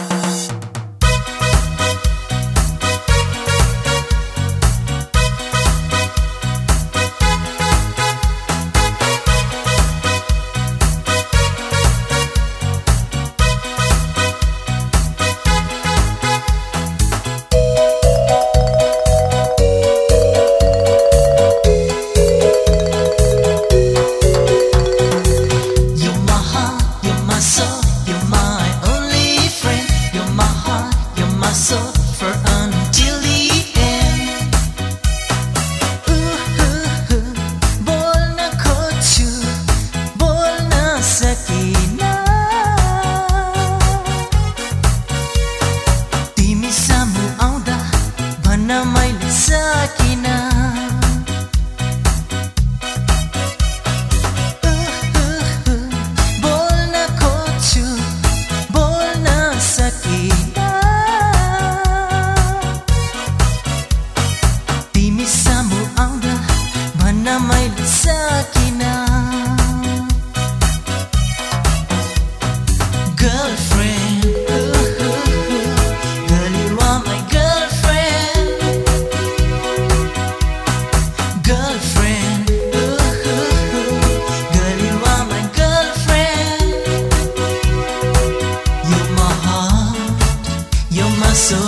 よし。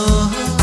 啊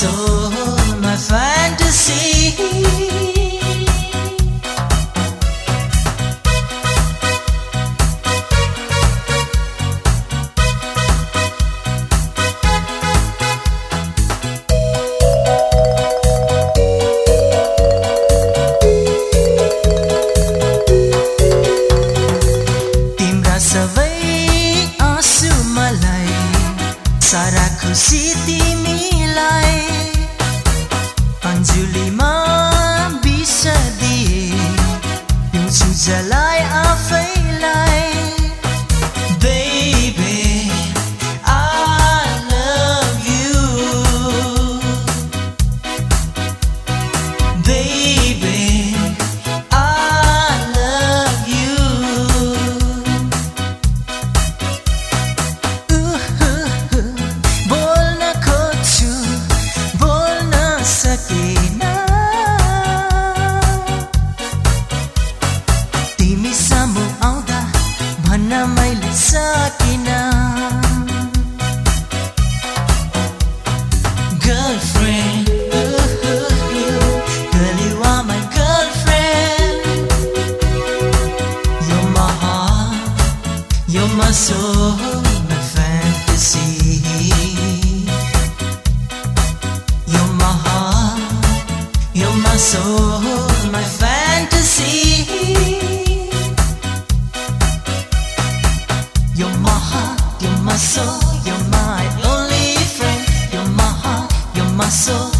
soul, my only friend.